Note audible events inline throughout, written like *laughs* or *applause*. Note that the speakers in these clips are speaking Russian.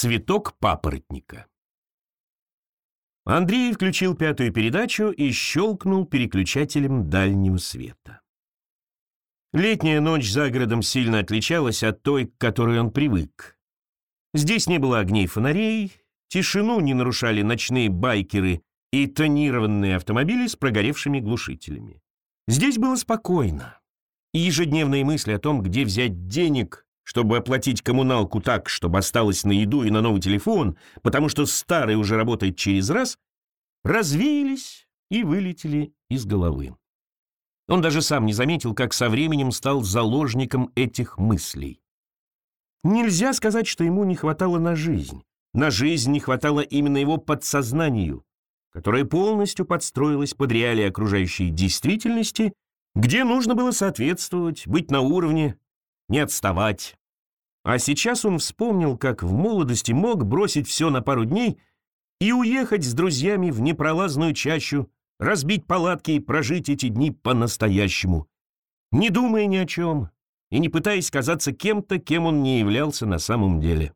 Цветок папоротника. Андрей включил пятую передачу и щелкнул переключателем дальнего света. Летняя ночь за городом сильно отличалась от той, к которой он привык. Здесь не было огней фонарей, тишину не нарушали ночные байкеры и тонированные автомобили с прогоревшими глушителями. Здесь было спокойно. Ежедневные мысли о том, где взять денег, чтобы оплатить коммуналку так, чтобы осталось на еду и на новый телефон, потому что старый уже работает через раз, развеялись и вылетели из головы. Он даже сам не заметил, как со временем стал заложником этих мыслей. Нельзя сказать, что ему не хватало на жизнь. На жизнь не хватало именно его подсознанию, которое полностью подстроилось под реалии окружающей действительности, где нужно было соответствовать, быть на уровне, не отставать. А сейчас он вспомнил, как в молодости мог бросить все на пару дней и уехать с друзьями в непролазную чащу, разбить палатки и прожить эти дни по-настоящему, не думая ни о чем и не пытаясь казаться кем-то, кем он не являлся на самом деле.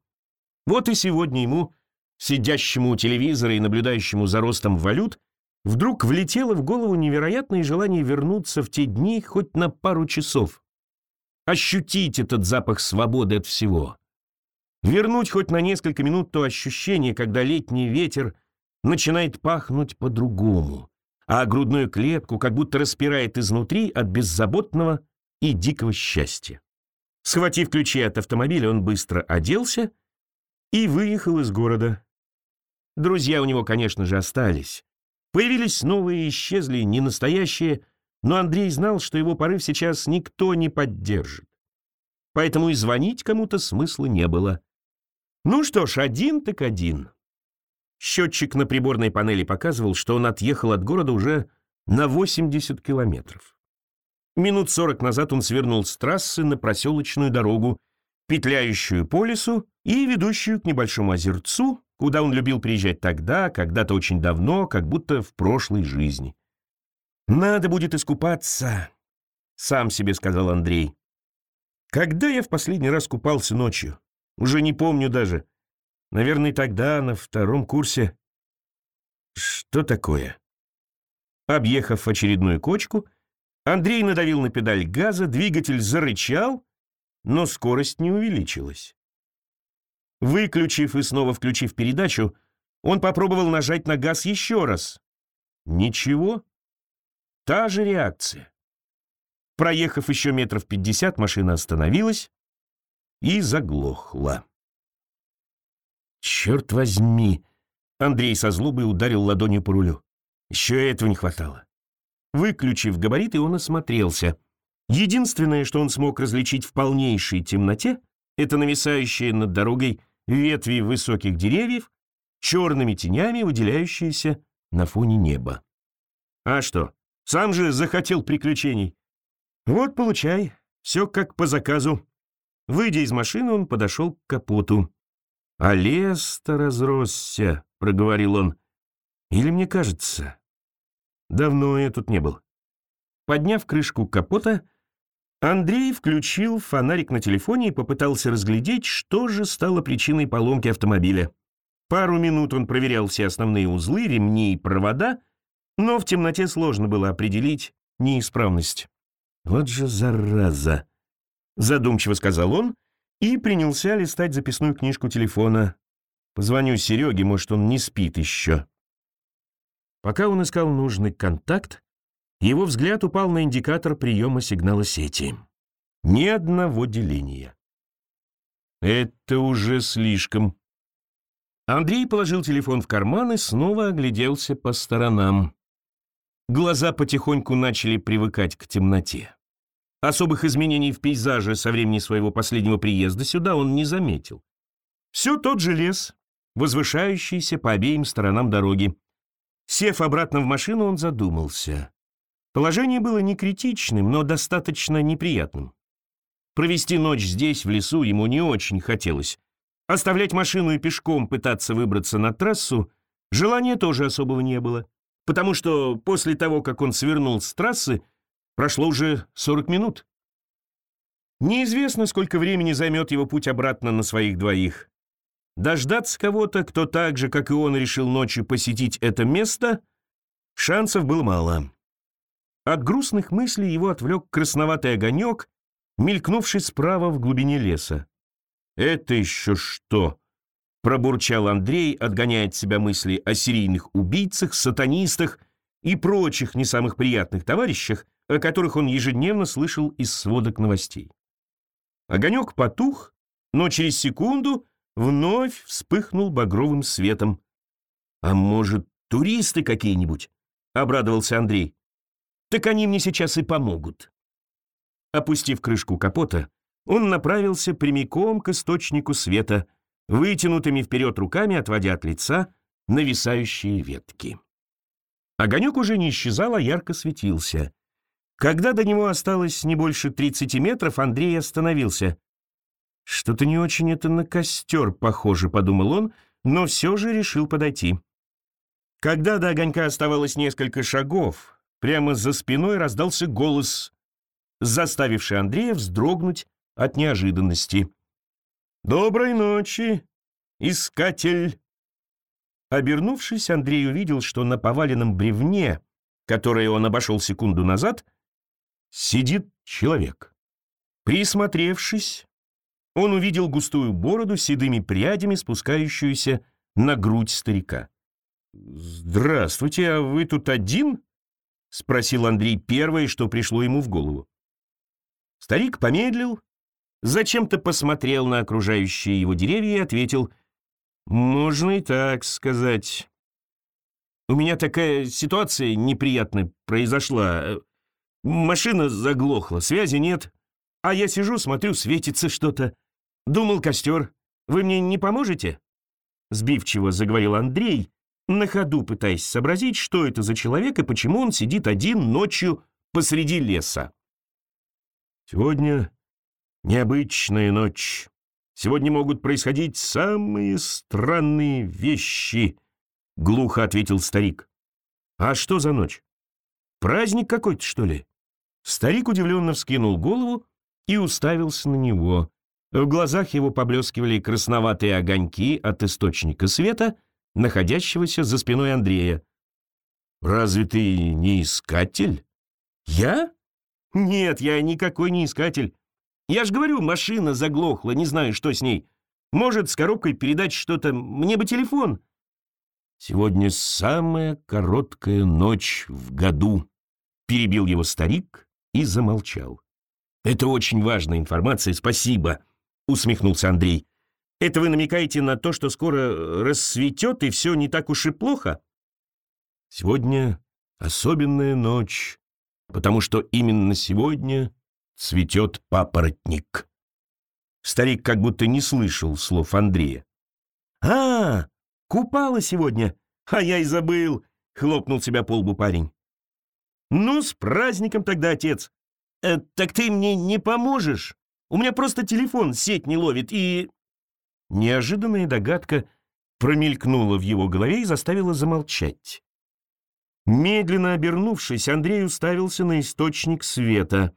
Вот и сегодня ему, сидящему у телевизора и наблюдающему за ростом валют, вдруг влетело в голову невероятное желание вернуться в те дни хоть на пару часов. Ощутить этот запах свободы от всего. Вернуть хоть на несколько минут то ощущение, когда летний ветер начинает пахнуть по-другому, а грудную клетку как будто распирает изнутри от беззаботного и дикого счастья. Схватив ключи от автомобиля, он быстро оделся и выехал из города. Друзья у него, конечно же, остались. Появились новые и исчезли ненастоящие, но Андрей знал, что его порыв сейчас никто не поддержит. Поэтому и звонить кому-то смысла не было. Ну что ж, один так один. Счетчик на приборной панели показывал, что он отъехал от города уже на 80 километров. Минут 40 назад он свернул с трассы на проселочную дорогу, петляющую по лесу и ведущую к небольшому озерцу, куда он любил приезжать тогда, когда-то очень давно, как будто в прошлой жизни. «Надо будет искупаться», — сам себе сказал Андрей. «Когда я в последний раз купался ночью? Уже не помню даже. Наверное, тогда, на втором курсе. Что такое? Объехав очередную кочку, Андрей надавил на педаль газа, двигатель зарычал, но скорость не увеличилась. Выключив и снова включив передачу, он попробовал нажать на газ еще раз. Ничего. Та же реакция. Проехав еще метров пятьдесят, машина остановилась и заглохла. «Черт возьми!» Андрей со злобой ударил ладонью по рулю. Еще этого не хватало. Выключив габариты, он осмотрелся. Единственное, что он смог различить в полнейшей темноте, это нависающие над дорогой ветви высоких деревьев, черными тенями выделяющиеся на фоне неба. А что, сам же захотел приключений? Вот, получай, все как по заказу. Выйдя из машины, он подошел к капоту. «А лес-то разросся», — проговорил он. «Или мне кажется? Давно я тут не был». Подняв крышку капота, Андрей включил фонарик на телефоне и попытался разглядеть, что же стало причиной поломки автомобиля. Пару минут он проверял все основные узлы, ремни и провода, но в темноте сложно было определить неисправность. «Вот же зараза!» — задумчиво сказал он и принялся листать записную книжку телефона. Позвоню Сереге, может, он не спит еще. Пока он искал нужный контакт, его взгляд упал на индикатор приема сигнала сети. Ни одного деления. Это уже слишком. Андрей положил телефон в карман и снова огляделся по сторонам. Глаза потихоньку начали привыкать к темноте. Особых изменений в пейзаже со времени своего последнего приезда сюда он не заметил. Все тот же лес, возвышающийся по обеим сторонам дороги. Сев обратно в машину, он задумался. Положение было не критичным, но достаточно неприятным. Провести ночь здесь, в лесу, ему не очень хотелось. Оставлять машину и пешком пытаться выбраться на трассу желания тоже особого не было, потому что после того, как он свернул с трассы, Прошло уже 40 минут. Неизвестно, сколько времени займет его путь обратно на своих двоих. дождаться кого-то, кто так же, как и он, решил ночью посетить это место, шансов было мало. От грустных мыслей его отвлек красноватый огонек, мелькнувший справа в глубине леса. «Это еще что?» — пробурчал Андрей, отгоняя от себя мысли о серийных убийцах, сатанистах и прочих не самых приятных товарищах, о которых он ежедневно слышал из сводок новостей. Огонек потух, но через секунду вновь вспыхнул багровым светом. «А может, туристы какие-нибудь?» — обрадовался Андрей. «Так они мне сейчас и помогут». Опустив крышку капота, он направился прямиком к источнику света, вытянутыми вперед руками отводя от лица нависающие ветки. Огонек уже не исчезал, а ярко светился. Когда до него осталось не больше 30 метров, Андрей остановился. «Что-то не очень это на костер похоже», — подумал он, но все же решил подойти. Когда до огонька оставалось несколько шагов, прямо за спиной раздался голос, заставивший Андрея вздрогнуть от неожиданности. «Доброй ночи, искатель!» Обернувшись, Андрей увидел, что на поваленном бревне, которое он обошел секунду назад, сидит человек. Присмотревшись, он увидел густую бороду с седыми прядями, спускающуюся на грудь старика. «Здравствуйте, а вы тут один?» — спросил Андрей первое, что пришло ему в голову. Старик помедлил, зачем-то посмотрел на окружающие его деревья и ответил, «Можно и так сказать. У меня такая ситуация неприятная произошла. Машина заглохла, связи нет. А я сижу, смотрю, светится что-то. Думал, костер. Вы мне не поможете?» Сбивчиво заговорил Андрей, на ходу пытаясь сообразить, что это за человек и почему он сидит один ночью посреди леса. «Сегодня необычная ночь. Сегодня могут происходить самые странные вещи», — глухо ответил старик. «А что за ночь? Праздник какой-то, что ли?» Старик удивленно вскинул голову и уставился на него. В глазах его поблескивали красноватые огоньки от источника света, находящегося за спиной Андрея. «Разве ты не искатель?» «Я? Нет, я никакой не искатель. Я ж говорю, машина заглохла, не знаю, что с ней. Может, с коробкой передать что-то. Мне бы телефон». «Сегодня самая короткая ночь в году», — перебил его старик, и замолчал. «Это очень важная информация, спасибо», — усмехнулся Андрей. «Это вы намекаете на то, что скоро рассветет, и все не так уж и плохо?» «Сегодня особенная ночь, потому что именно сегодня цветет папоротник». Старик как будто не слышал слов Андрея. «А, купала сегодня, а я и забыл», — хлопнул себя по лбу парень. «Ну, с праздником тогда, отец!» э, «Так ты мне не поможешь? У меня просто телефон сеть не ловит и...» Неожиданная догадка промелькнула в его голове и заставила замолчать. Медленно обернувшись, Андрей уставился на источник света.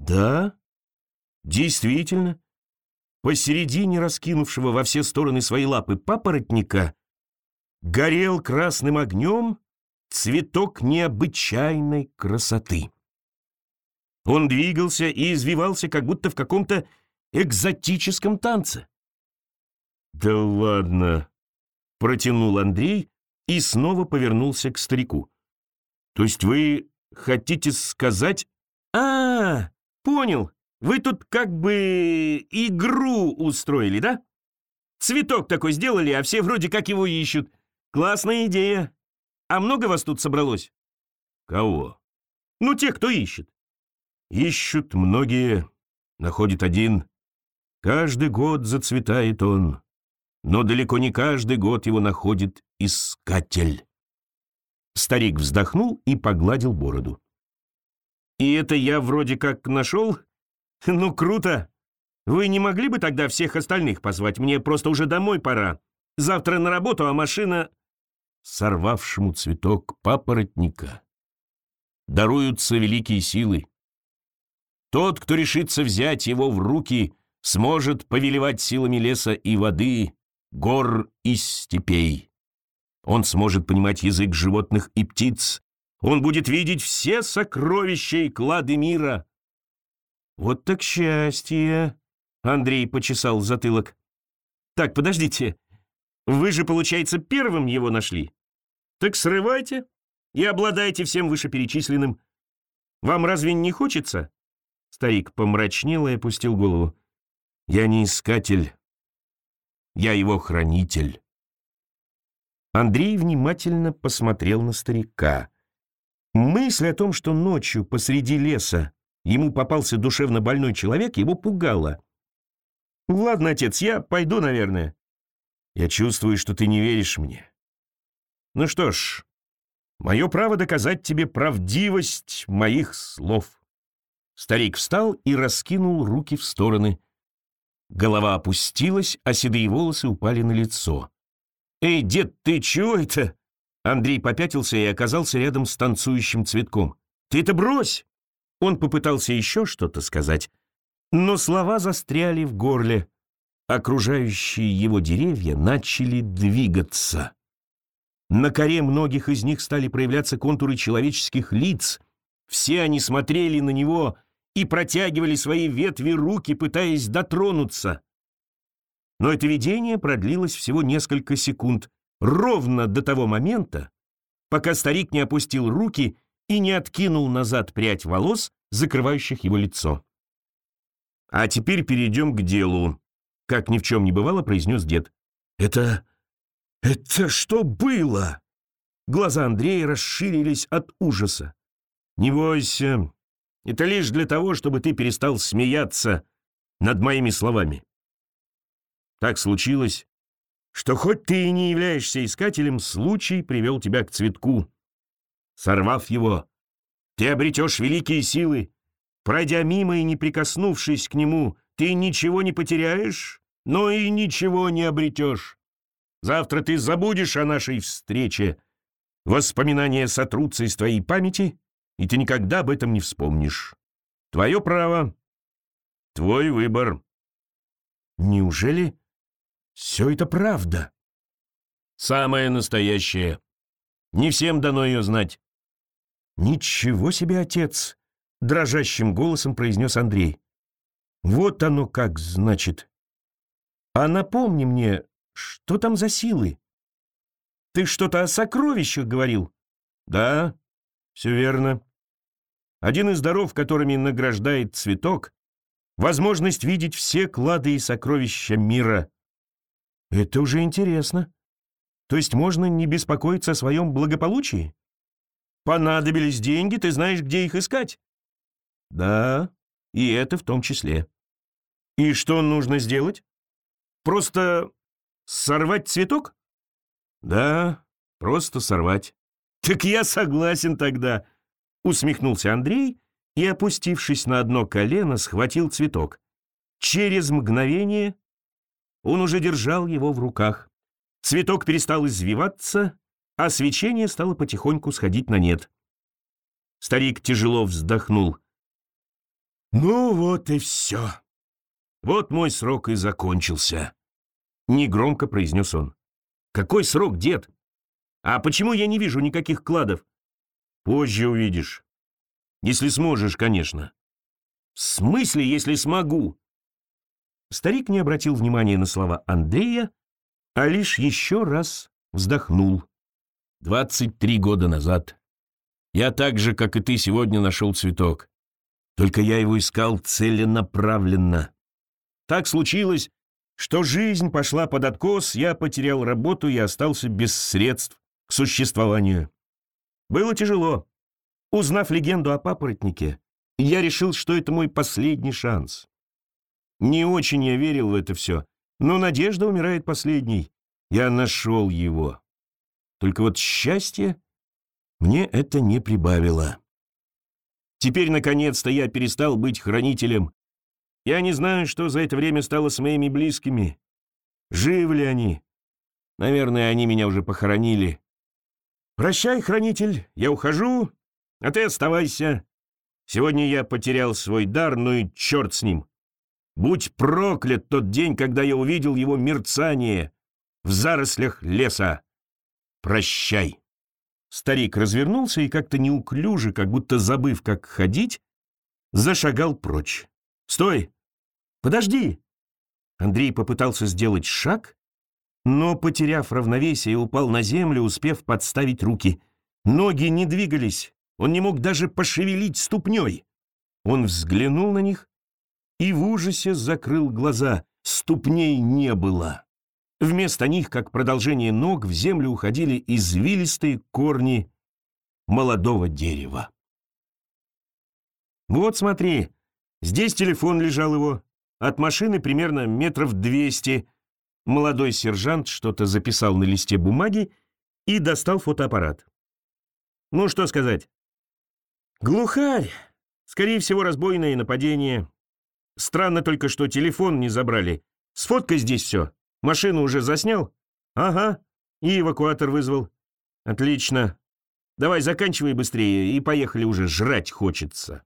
«Да, действительно, посередине раскинувшего во все стороны свои лапы папоротника горел красным огнем цветок необычайной красоты. Он двигался и извивался, как будто в каком-то экзотическом танце. «Да ладно!» — протянул Андрей и снова повернулся к старику. «То есть вы хотите сказать...» «А, понял, вы тут как бы игру устроили, да? Цветок такой сделали, а все вроде как его ищут. Классная идея. А много вас тут собралось? Кого? Ну, тех, кто ищет. Ищут многие, находит один. Каждый год зацветает он, но далеко не каждый год его находит искатель. Старик вздохнул и погладил бороду. «И это я вроде как нашел? *laughs* Ну, круто! Вы не могли бы тогда всех остальных позвать? Мне просто уже домой пора. Завтра на работу, а машина...» сорвавшему цветок папоротника, даруются великие силы. Тот, кто решится взять его в руки, сможет повелевать силами леса и воды, гор и степей. Он сможет понимать язык животных и птиц. Он будет видеть все сокровища и клады мира. Вот так счастье, Андрей почесал затылок. Так, подождите. Вы же, получается, первым его нашли. Так срывайте и обладайте всем вышеперечисленным. Вам разве не хочется? Старик помрачнел и опустил голову. Я не искатель. Я его хранитель. Андрей внимательно посмотрел на старика. Мысль о том, что ночью посреди леса ему попался душевно больной человек, его пугала. «Ладно, отец, я пойду, наверное. Я чувствую, что ты не веришь мне. Ну что ж, мое право доказать тебе правдивость моих слов». Старик встал и раскинул руки в стороны. Голова опустилась, а седые волосы упали на лицо. «Эй, дед, ты чего это?» Андрей попятился и оказался рядом с танцующим цветком. «Ты это брось!» Он попытался еще что-то сказать, но слова застряли в горле. Окружающие его деревья начали двигаться. На коре многих из них стали проявляться контуры человеческих лиц. Все они смотрели на него и протягивали свои ветви руки, пытаясь дотронуться. Но это видение продлилось всего несколько секунд, ровно до того момента, пока старик не опустил руки и не откинул назад прядь волос, закрывающих его лицо. «А теперь перейдем к делу», — как ни в чем не бывало, произнес дед. «Это... это что было?» Глаза Андрея расширились от ужаса. «Не бойся, это лишь для того, чтобы ты перестал смеяться над моими словами. Так случилось, что хоть ты и не являешься искателем, случай привел тебя к цветку. Сорвав его, ты обретешь великие силы. Пройдя мимо и не прикоснувшись к нему, ты ничего не потеряешь, но и ничего не обретешь. Завтра ты забудешь о нашей встрече. Воспоминания сотрутся из твоей памяти, и ты никогда об этом не вспомнишь. Твое право, твой выбор. Неужели все это правда. Самое настоящее. Не всем дано ее знать. Ничего себе, отец, дрожащим голосом произнес Андрей. Вот оно как значит. А напомни мне, что там за силы? Ты что-то о сокровищах говорил? Да, все верно. Один из даров, которыми награждает цветок, возможность видеть все клады и сокровища мира. Это уже интересно. То есть можно не беспокоиться о своем благополучии? Понадобились деньги, ты знаешь, где их искать? Да, и это в том числе. И что нужно сделать? Просто сорвать цветок? Да, просто сорвать. Так я согласен тогда, усмехнулся Андрей и, опустившись на одно колено, схватил цветок. Через мгновение он уже держал его в руках. Цветок перестал извиваться, а свечение стало потихоньку сходить на нет. Старик тяжело вздохнул. «Ну вот и все. Вот мой срок и закончился», — негромко произнес он. «Какой срок, дед? А почему я не вижу никаких кладов?» «Позже увидишь. Если сможешь, конечно». «В смысле, если смогу?» Старик не обратил внимания на слова Андрея, а лишь еще раз вздохнул. «Двадцать три года назад я так же, как и ты, сегодня нашел цветок. Только я его искал целенаправленно. Так случилось, что жизнь пошла под откос, я потерял работу и остался без средств к существованию. Было тяжело. Узнав легенду о папоротнике, я решил, что это мой последний шанс. Не очень я верил в это все, но надежда умирает последней. Я нашел его. Только вот счастье мне это не прибавило. Теперь, наконец-то, я перестал быть хранителем. Я не знаю, что за это время стало с моими близкими. Живы ли они? Наверное, они меня уже похоронили. Прощай, хранитель, я ухожу, а ты оставайся. Сегодня я потерял свой дар, ну и черт с ним. Будь проклят тот день, когда я увидел его мерцание. в зарослях леса. Прощай. Старик развернулся и как-то неуклюже, как будто забыв, как ходить, зашагал прочь. «Стой! Подожди!» Андрей попытался сделать шаг, но, потеряв равновесие, упал на землю, успев подставить руки. Ноги не двигались, он не мог даже пошевелить ступней. Он взглянул на них и в ужасе закрыл глаза. Ступней не было. Вместо них, как продолжение ног, в землю уходили извилистые корни молодого дерева. «Вот смотри, здесь телефон лежал его, от машины примерно метров двести». Молодой сержант что-то записал на листе бумаги и достал фотоаппарат. «Ну, что сказать?» «Глухарь. Скорее всего, разбойное нападение. Странно только, что телефон не забрали. Сфоткай здесь все. Машину уже заснял? Ага. И эвакуатор вызвал. Отлично. Давай заканчивай быстрее и поехали уже, жрать хочется.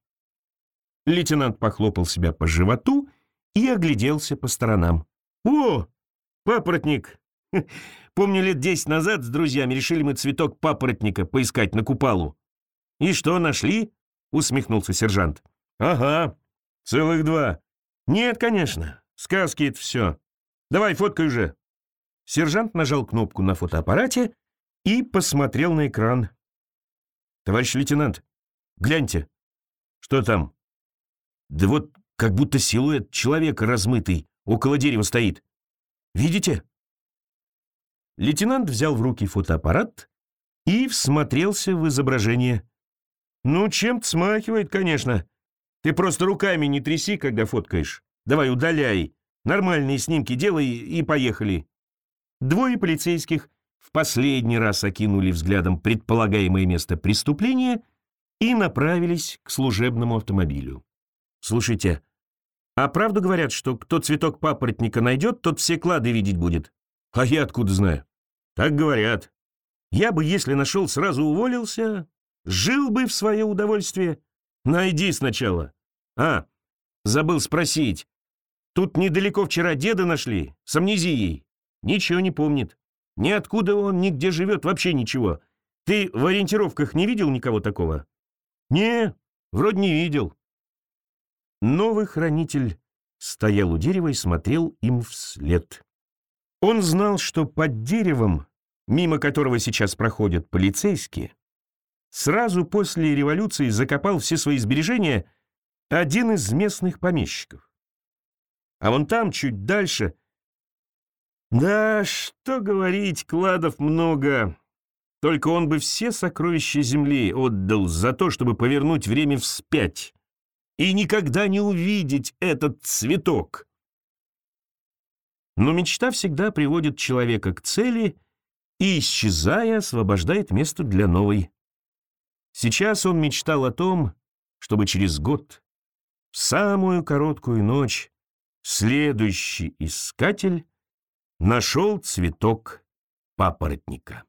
Лейтенант похлопал себя по животу и огляделся по сторонам. «О, папоротник! *laughs* Помню, лет десять назад с друзьями решили мы цветок папоротника поискать на купалу. И что, нашли?» — усмехнулся сержант. «Ага, целых два. Нет, конечно, сказки это все. Давай, фоткай уже». Сержант нажал кнопку на фотоаппарате и посмотрел на экран. «Товарищ лейтенант, гляньте». «Что там?» «Да вот как будто силуэт человека размытый около дерева стоит. Видите?» Лейтенант взял в руки фотоаппарат и всмотрелся в изображение. «Ну, чем-то смахивает, конечно. Ты просто руками не тряси, когда фоткаешь. Давай, удаляй. Нормальные снимки делай и поехали». Двое полицейских в последний раз окинули взглядом предполагаемое место преступления и направились к служебному автомобилю. «Слушайте, а правду говорят, что кто цветок папоротника найдет, тот все клады видеть будет?» «А я откуда знаю?» «Так говорят. Я бы, если нашел, сразу уволился, Жил бы в свое удовольствие. Найди сначала. А, забыл спросить. Тут недалеко вчера деда нашли, с амнезией. Ничего не помнит. Ниоткуда он, нигде живет, вообще ничего. Ты в ориентировках не видел никого такого? Не, вроде не видел. Новый хранитель стоял у дерева и смотрел им вслед. Он знал, что под деревом, мимо которого сейчас проходят полицейские, сразу после революции закопал все свои сбережения один из местных помещиков. А вон там, чуть дальше... Да, что говорить, кладов много. Только он бы все сокровища земли отдал за то, чтобы повернуть время вспять и никогда не увидеть этот цветок. Но мечта всегда приводит человека к цели и, исчезая, освобождает место для новой. Сейчас он мечтал о том, чтобы через год, в самую короткую ночь, следующий искатель нашел цветок папоротника.